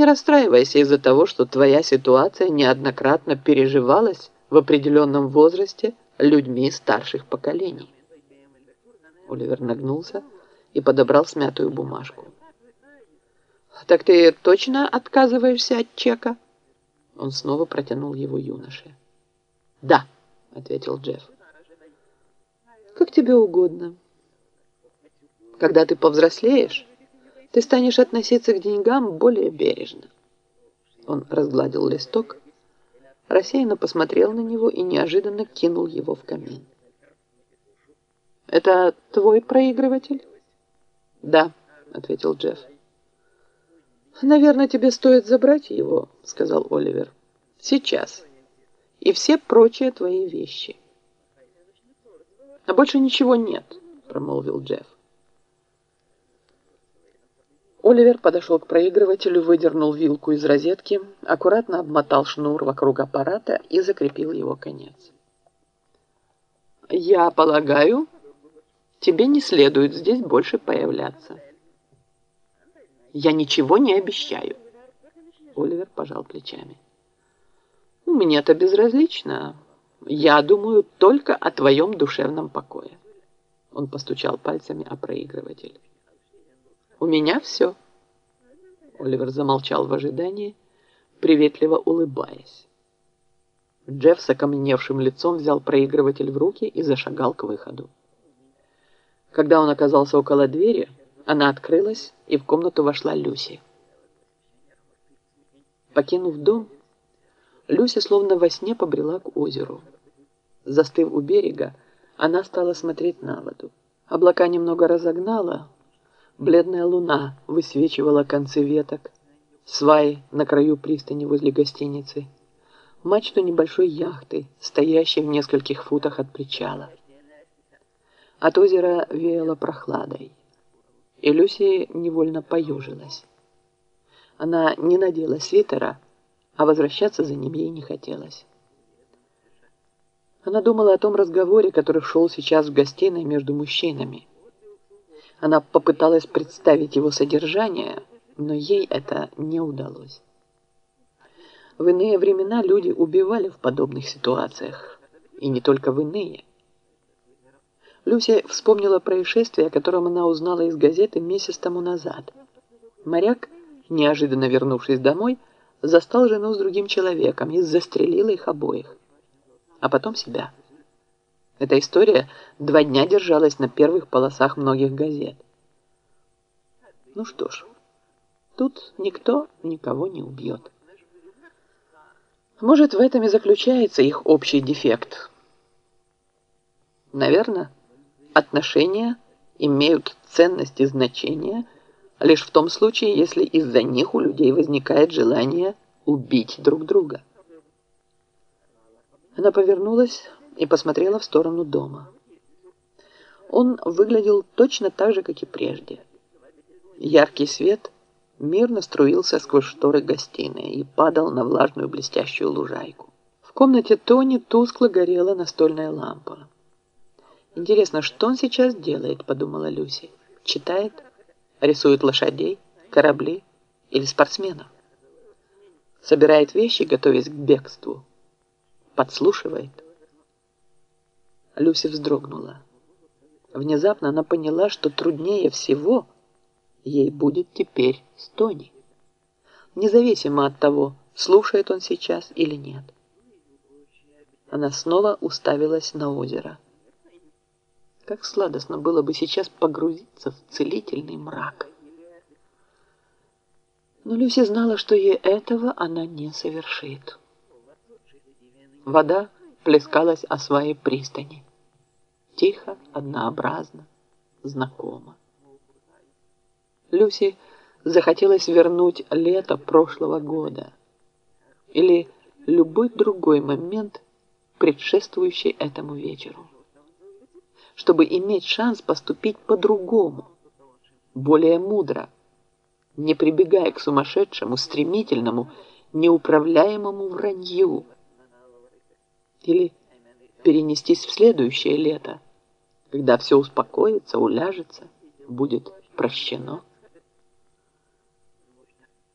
Не расстраивайся из-за того, что твоя ситуация неоднократно переживалась в определенном возрасте людьми старших поколений. Оливер нагнулся и подобрал смятую бумажку. «Так ты точно отказываешься от чека?» Он снова протянул его юноше. «Да», — ответил Джефф. «Как тебе угодно. Когда ты повзрослеешь, ты станешь относиться к деньгам более бережно». Он разгладил листок, рассеянно посмотрел на него и неожиданно кинул его в камин. «Это твой проигрыватель?» «Да», — ответил Джефф. «Наверное, тебе стоит забрать его», — сказал Оливер. «Сейчас. И все прочие твои вещи». «А больше ничего нет», — промолвил Джефф. Оливер подошел к проигрывателю, выдернул вилку из розетки, аккуратно обмотал шнур вокруг аппарата и закрепил его конец. «Я полагаю, тебе не следует здесь больше появляться». Я ничего не обещаю. Оливер пожал плечами. Мне это безразлично. Я думаю только о твоем душевном покое. Он постучал пальцами о проигрыватель. У меня все. Оливер замолчал в ожидании, приветливо улыбаясь. Джефф с окаменевшим лицом взял проигрыватель в руки и зашагал к выходу. Когда он оказался около двери, она открылась, и в комнату вошла Люси. Покинув дом, Люся словно во сне побрела к озеру. Застыв у берега, она стала смотреть на воду. Облака немного разогнала, бледная луна высвечивала концы веток, сваи на краю пристани возле гостиницы, мачту небольшой яхты, стоящей в нескольких футах от причала. От озера веяло прохладой и Люси невольно поюжилась. Она не надела свитера, а возвращаться за ним ей не хотелось. Она думала о том разговоре, который шел сейчас в гостиной между мужчинами. Она попыталась представить его содержание, но ей это не удалось. В иные времена люди убивали в подобных ситуациях, и не только в иные. Люся вспомнила происшествие, о котором она узнала из газеты месяц тому назад. Моряк, неожиданно вернувшись домой, застал жену с другим человеком и застрелил их обоих, а потом себя. Эта история два дня держалась на первых полосах многих газет. Ну что ж, тут никто никого не убьет. Может, в этом и заключается их общий дефект. Наверное, Отношения имеют ценность и значение лишь в том случае, если из-за них у людей возникает желание убить друг друга. Она повернулась и посмотрела в сторону дома. Он выглядел точно так же, как и прежде. Яркий свет мирно струился сквозь шторы гостиной и падал на влажную блестящую лужайку. В комнате Тони тускло горела настольная лампа. Интересно, что он сейчас делает, подумала Люси. Читает? Рисует лошадей, корабли или спортсменов? Собирает вещи, готовясь к бегству? Подслушивает? Люси вздрогнула. Внезапно она поняла, что труднее всего ей будет теперь с Тони. Независимо от того, слушает он сейчас или нет. Она снова уставилась на озеро. Как сладостно было бы сейчас погрузиться в целительный мрак. Но Люся знала, что ей этого она не совершит. Вода плескалась о своей пристани. Тихо, однообразно, знакомо. Люси захотелось вернуть лето прошлого года или любой другой момент, предшествующий этому вечеру чтобы иметь шанс поступить по-другому, более мудро, не прибегая к сумасшедшему, стремительному, неуправляемому вранью. Или перенестись в следующее лето, когда все успокоится, уляжется, будет прощено.